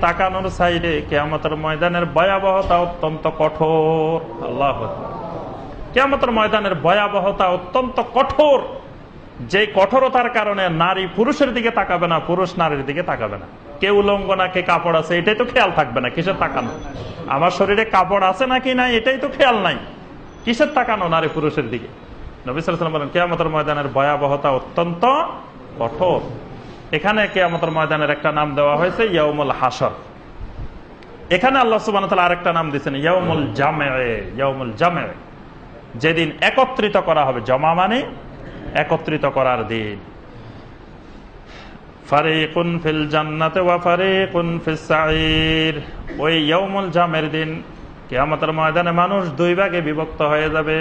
তাকানোর সাইডে কেয়ামতের ময়দানের ভয়াবহতা অত্যন্ত কঠোর। আল্লাহ কেয়ামতের ময়দানের ভয়াবহতা অত্যন্ত কঠোর। যে কঠোরতার কারণে নারী পুরুষের দিকে তাকাবে না, পুরুষ নারীর দিকে তাকাবে না। কে উলঙ্গ না, কে কাপড় আছে, এটাই তো খেয়াল থাকবে না, কিসের তাকানো? আমার শরীরে কাপড় আছে নাকি নাই, এটাই তো খেয়াল নাই। কিসের তাকানো নারী পুরুষের দিকে? নবিসাম বলেন, কেয়ামতের ময়দানের ভয়াবহতা অত্যন্ত কঠোর। এখানে কেয়ামতের ময়দানের একটা নাম দেওয়া হয়েছে ইয়ামুল হাসর এখানে আল্লাহ সুবান আরেকটা নাম দিচ্ছেন ইয়ামুল জামে ইয়ামুল জামে যেদিন একত্রিত করা হবে জমা মানে একত্রিত করার দিন। ফারিকুন ফিল জান্নাতে ওই ইয়ামুল জামের দিন কিয়ামতের ময়দানে মানুষ দুই ভাগে বিভক্ত হয়ে যাবে।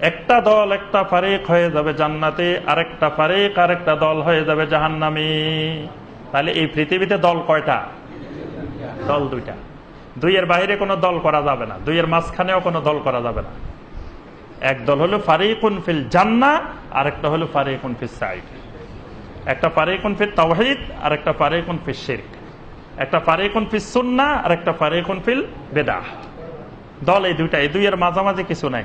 একটা দল একটা ফারেক হয়ে যাবে জান্নাতে, আরেকটা ফারিক, আরেকটা দল হয়ে যাবে জাহান্নামি। তাহলে এই পৃথিবীতে দল কয়টা? দল দুইটা। দুইয়ের বাইরে কোনো দল করা যাবে না। দুইয়ের মাঝখানেও কোনো দল করা যাবে না। এক দল হলো ফারিকুন ফিল জান্না আর একটা হলো ফারিকুন ফিল সাইড একটা ফারিকুন ফিল তাওহিদ আর একটা ফারিকুন ফিল শিরক। একটা ফারিকুন ফিল সুন্না আর একটা ফারিকুন ফিল বেদা দল এই দুইটা। এই দুইয়ের মাঝামাঝি কিছু নাই।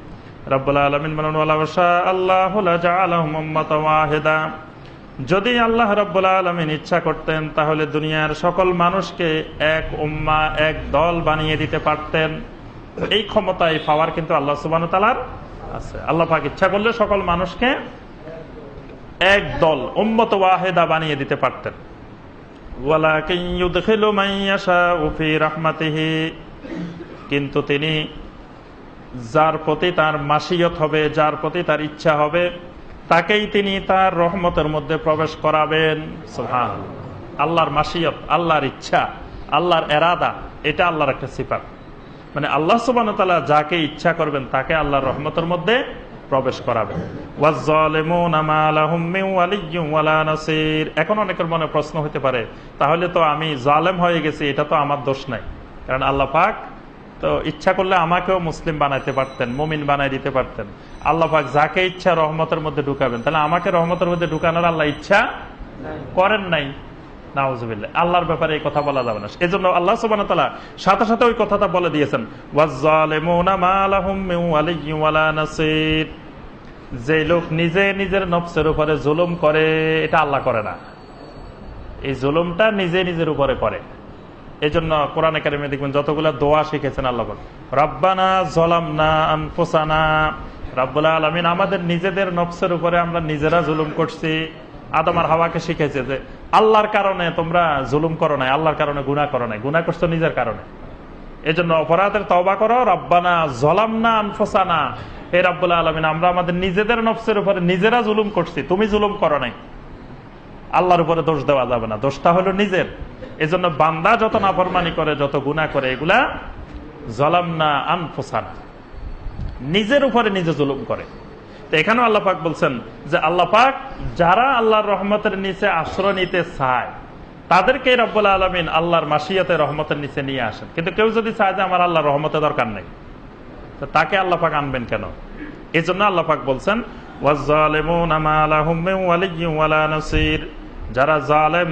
আল্লাহ ওয়াহেদা। যদি আল্লাহ রব্বুল্লা আলমিন ইচ্ছা করতেন, তাহলে দুনিয়ার সকল মানুষকে এক উম্মা, এক দল বানিয়ে দিতে পারতেন। এই ক্ষমতায় পাওয়ার কিন্তু আল্লাহ সুবান তালার আছে। আল্লাহফাক ইচ্ছা করলে সকল মানুষকে এক দল, উম্মত ওয়াহেদা বানিয়ে দিতে পারতেন। কিন্তু তিনি যার প্রতি তার মাসিয়ত হবে, যার প্রতি তার ইচ্ছা হবে, তাকেই তিনি তার রহমতের মধ্যে প্রবেশ করাবেন। আল্লাহর মাসিয়ত, আল্লাহর ইচ্ছা, আল্লাহর এরাদা, এটা আল্লাহর একটা সিফাত। মানে আল্লাহ সুবান যাকে ইচ্ছা করবেন, তাকে আল্লাহর রহমতের মধ্যে প্রবেশ করাবেন। এখন অনেকের মনে প্রশ্ন হতে পারে, তাহলে তো আমি জালেম হয়ে গেছি, এটা তো আমার দোষ নাই। কারণ আল্লাহ পাক তো ইচ্ছা করলে আমাকেও মুসলিম বানাইতে পারতেন, মমিন বানাই দিতে পারতেন। আল্লাহ যাকে ইচ্ছা রহমতের মধ্যে ঢুকাবেন। তাহলে আমাকে রহমতের মধ্যে ঢুকানোর আল্লাহ ইচ্ছা করেন নাই। নাউজুবিল্লাহ। আল্লাহর ব্যাপারে এই কথা বলা যাবে না। এই জন্য আল্লাহ সুবান সাথে সাথে ওই কথাটা বলে দিয়েছেন যে লোক নিজে নিজের নফসের উপরে জুলুম করে, এটা আল্লাহ করে না। এই জুলুমটা নিজে নিজের উপরে করে। এই জন্য কোরআন একাডেমি দেখবেন যতগুলো দোয়া শিখেছেন আল্লাহ রব্বানা জলাম না আনফোসানা আলমিন আমাদের নিজেদের নফসের উপরে আমরা নিজেরা জুলুম করছি আদম আর হাওয়াকে শিখেছে যে, আল্লাহর কারণে তোমরা জুলুম করো নাই, আল্লাহর কারণে গুণা করো নাই গুণা করছ নিজের কারণে। এই জন্য অপরাধের তবা করো, রব্বানা জলাম না আনফোসানা হে রাব্বুল্লাহ আলমিন, আমরা আমাদের নিজেদের নফসের উপরে নিজেরা জুলুম করছি, তুমি জুলুম করো নাই। আল্লাহর উপরে দোষ দেওয়া যাবে না, দোষটা হলো নিজের। এজন্য বান্দা যত নাফরমানি করে, যত গুণা করে, এগুলা জলাম না আনফোসানা। নিজের উপরে নিজে জুলুম করে। তো এখানেও আল্লাহ বলছেন যে আল্লাহ পাক যারা আল্লাহর রহমতের নিচে আশ্রয় নিতে চায় তাদেরকে রব্বুল আলমিন আল্লাহর মাসিয়াতে রহমতের নিচে নিয়ে আসেন। কিন্তু কেউ যদি চায় যে আমার আল্লাহর রহমতে দরকার নেই, তো তাকে আল্লাহ পাক আনবেন কেন? এই জন্য আল্লাহ পাক বলছেন যারা জালেম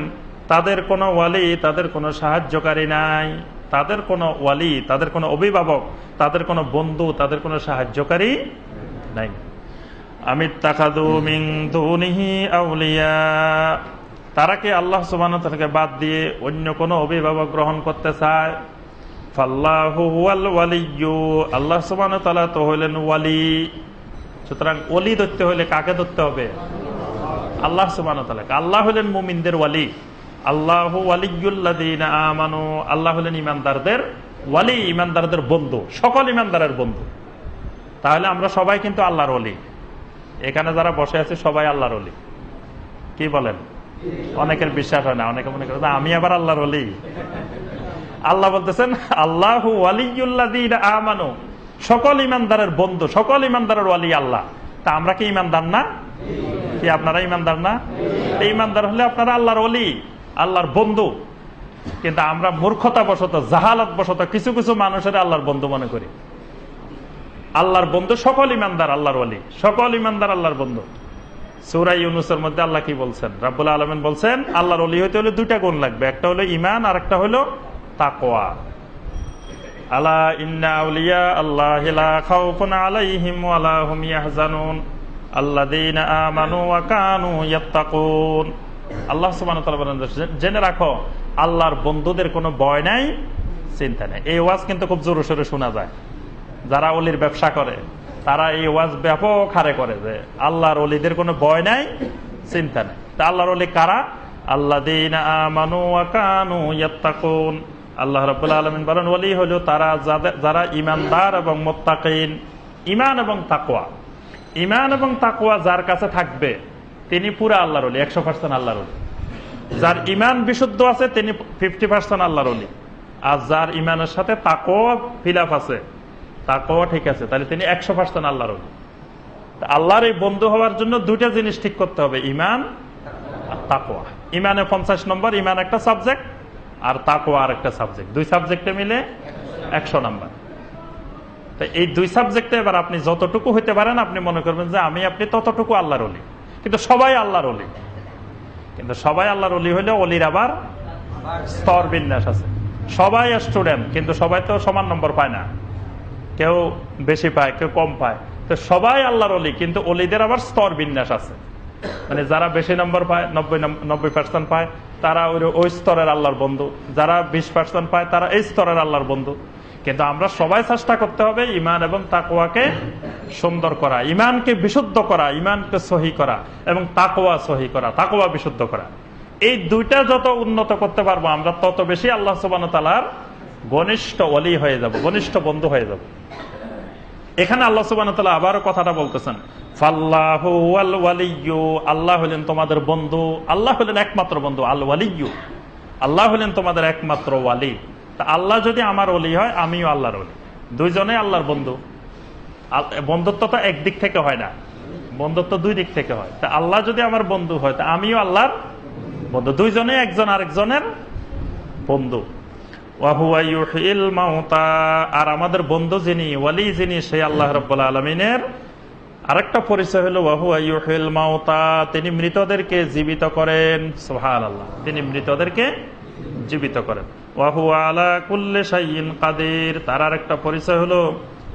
তাদের কোনো ওয়ালি, তাদের কোনো সাহায্যকারী নাই। তাদের কোনো ওয়ালি, তাদের কোনো অভিভাবক, তাদের কোনো বন্ধু, তাদের কোনো সাহায্যকারী নাই। আমি তারা কি আল্লাহ সুবান বাদ দিয়ে অন্য কোনো অভিভাবক গ্রহণ করতে চায়? আল্লাহ তো হইলেন ওয়ালি। সুতরাং ওলি ধরতে হইলে কাকে ধরতে হবে? আল্লাহ সুবান আল্লাহ হইলেন মুমিনদের ওয়ালি। আল্লাহ আমানু, আল্লাহ হলেন ইমানদারদের ওয়ালি, ইমানদারদের বন্ধু, সকল ইমানদারের বন্ধু। তাহলে আমরা সবাই কিন্তু আল্লাহর অলি এখানে যারা বসে আছে, সবাই আল্লাহর অলি কি বলেন? অনেকের বিশ্বাস হয় না, অনেকে মনে করে যে আমি আবার আল্লাহর অলি আল্লাহ বলতেছেন, আল্লাহ আমানু, সকল ইমানদারের বন্ধু, সকল ইমানদারের ওয়ালি আল্লাহ। তা আমরা কি ইমানদার না? কি, আপনারা ইমানদার না? ইমানদার হলে আপনারা আল্লাহর অলি আল্লাহর বন্ধু। কিন্তু আমরা মূর্খতা বশত জাহালত বশত কিছু কিছু মানুষের আল্লাহর বন্ধু মনে করি। আল্লাহর বন্ধু সকল ইমানদার, আল্লাহর অলি সকল ইমানদার আল্লাহর বন্ধু। সুরাই ইউনুসের মধ্যে আল্লাহ কি বলছেন? রাব্বুল আলমেন বলছেন, আল্লাহর অলি হইতে হলে দুইটা গুণ লাগবে। একটা হলো ইমান আর একটা হলো তাকোয়া আলা ইন্না আউলিয়া আল্লাহ খাউফুন আলাইহিম ওয়ালা হুম ইয়াহজানুন। আল্লাযীনা আমানু ওয়া কানু ইয়াত্তাকুন। আল্লাহ বলেন, জেনে রাখো, আল্লাহর বন্ধুদের কোনো ভয় নাই, চিন্তা নেই। এই ওয়াজ কিন্তু খুব জোরে সোরে শোনা যায়। যারা অলির ব্যবসা করে, তারা এই ওয়াজ ব্যাপক হারে করে যে, আল্লাহর অলিদের কোনো ভয় নাই, চিন্তা নেই। তা আল্লাহর অলি কারা? আল্লাহ আল্লাহ রাব্বুল আলামিন বলেন, ওলি হলো তারা যারা ইমানদার এবং মোত্তাকিন। ইমান এবং তাকওয়া। ইমান এবং তাকওয়া যার কাছে থাকবে তিনি পুরা আল্লাহর অলি একশো পার্সেন্ট আল্লাহর অলি যার ইমান বিশুদ্ধ আছে, তিনি ফিফটি পার্সেন্ট আল্লাহর অলি আর যার ইমানের সাথে তাকওয়া ফিলাফ আছে, তাকওয়া ঠিক আছে, তাহলে তিনি একশো পার্সেন্ট আল্লাহর অলি আল্লাহর এই বন্ধু হওয়ার জন্য দুইটা জিনিস ঠিক করতে হবে ইমান আর তাকোয়া ইমানে পঞ্চাশ নম্বর ইমান একটা সাবজেক্ট, আর তাকোয়া আর একটা সাবজেক্ট। দুই সাবজেক্টে মিলে একশো নম্বর। তো এই দুই সাবজেক্টে এবার আপনি যতটুকু হইতে পারেন, আপনি মনে করবেন যে আমি আপনি ততটুকু আল্লাহর অলি কিন্তু সবাই আল্লাহর অলি। কিন্তু সবাই আল্লাহর অলি হইলে অলির আবার স্তর বিন্যাস আছে। সবাই স্টুডেন্ট কিন্তু সবাই তো সমান নম্বর পায় না। কেউ বেশি পায়, কেউ কম পায়। তো সবাই আল্লাহর অলি, কিন্তু অলিদের আবার স্তর বিন্যাস আছে। মানে যারা বেশি নম্বর পায়, নব্বই নব্বই পার্সেন্ট পায়, তারা ওই ওই স্তরের আল্লাহর বন্ধু। যারা বিশ পার্সেন্ট পায়, তারা এই স্তরের আল্লাহর বন্ধু। কিন্তু আমরা সবাই চেষ্টা করতে হবে ইমান এবং তাকোয়াকে সুন্দর করা ইমানকে বিশুদ্ধ করা ইমানকে সহি করা এবং তাকোয়া সহি করা তাকোয়া বিশুদ্ধ করা। এই দুইটা যত উন্নত করতে পারব আমরা, তত বেশি আল্লাহ সুবান তালার ঘনিষ্ঠ অলি হয়ে যাব, ঘনিষ্ঠ বন্ধু হয়ে যাব। এখানে আল্লাহ সুবান আবারও কথাটা বলতেছেন আল্লাহ হলেন তোমাদের বন্ধু, আল্লাহ হলেন একমাত্র বন্ধু, আল ওয়ালিউ আল্লাহ হলেন তোমাদের একমাত্র ওয়ালি। তা আল্লাহ যদি আমার অলি হয়, আমিও আল্লাহর অলি। দুইজনে আল্লাহর বন্ধু। বন্ধুত্ব তো একদিক থেকে হয় না। বন্ধুত্ব দুই দিক থেকে হয়। তা আল্লাহ যদি আমার বন্ধু হয়, তা আমিও আল্লাহর বন্ধু। দুইজনে একজন আরেকজনের বন্ধু। আর আমাদের বন্ধু যিনি, ওয়ালি যিনি সেই আল্লাহ রব্বুল আলমিনের আরেকটা পরিচয় হলো ওয়াহুল মাওতা তিনি মৃতদেরকে জীবিত করেন। সোহান আল্লাহ তিনি মৃতদেরকে জীবিত করেন। ওয়াহু আলা কুল্লে সাইন কাদের। তার আরেকটা পরিচয় হলো,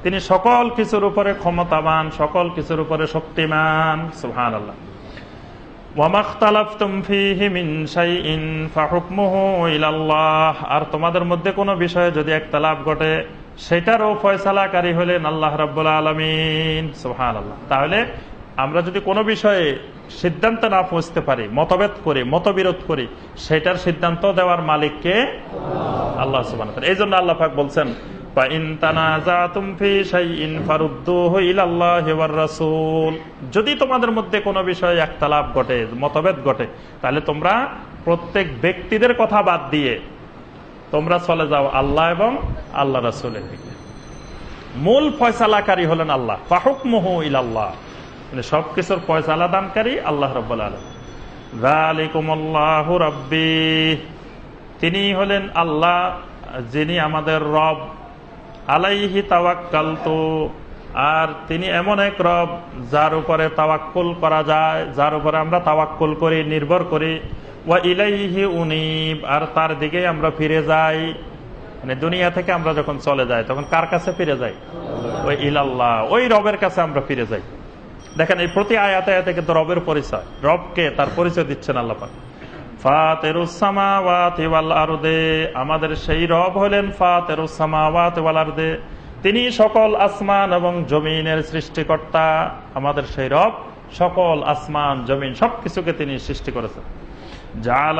তিনি সকল কিছুর উপরে ক্ষমতাবান, সকল কিছুর উপরে শক্তিমান। সোহান আল্লাহ আর তোমাদের মধ্যে কোনো বিষয়ে যদি একটা লাভ ঘটে, সেটারও ফয়সালাকারী হলেন আল্লাহ রাবুল আলমিন। সোহান আল্লাহ তাহলে আমরা যদি কোনো বিষয়ে সিদ্ধান্ত না পৌঁছতে পারি, মতভেদ করি, মতবিরোধ করি, সেটার সিদ্ধান্ত দেওয়ার মালিককে আল্লাহ এই জন্য আল্লাহ পাক বলছেন যদি তোমাদের মধ্যে কোনো বিষয়ে একতালাপ ঘটে, মতভেদ ঘটে, তাহলে তোমরা প্রত্যেক ব্যক্তিদের কথা বাদ দিয়ে তোমরা চলে যাও আল্লাহ এবং আল্লাহ রাসুলের দিকে। মূল ফয়সালাকারী হলেন আল্লাহ। ফাহুক মোহ ইল্লাহ মানে সবকিছুর ফয়সালা দানকারী আল্লাহ রব আলম রব্বি। তিনি হলেন আল্লাহ, যিনি আমাদের রব। আলাইহি তাওয়াক্কাল তো আর তিনি এমন এক রব যার উপরে তাওয়াক্কুল করা যায়, যার উপরে আমরা তাওয়াক্কুল করি, নির্ভর করি। ওয়া ইলাইহি উনিব। আর তার দিকে আমরা ফিরে যাই। মানে দুনিয়া থেকে আমরা যখন চলে যাই, তখন কার কাছে ফিরে যাই? ওই ইলাল্লাহ, ওই রবের কাছে আমরা ফিরে যাই। দেখেন, এই প্রতি আয়াতে আয়াতে কিন্তু রবের পরিচয়। রবকে তার পরিচয় দিচ্ছেন আল্লাপাক আমাদের সেই রব তিনি সকল আসমান এবং জমিনের সৃষ্টিকর্তা, আমাদের সেই রব সকল আসমান, জমিন, সবকিছুকে তিনি সৃষ্টি করেছেন। জাল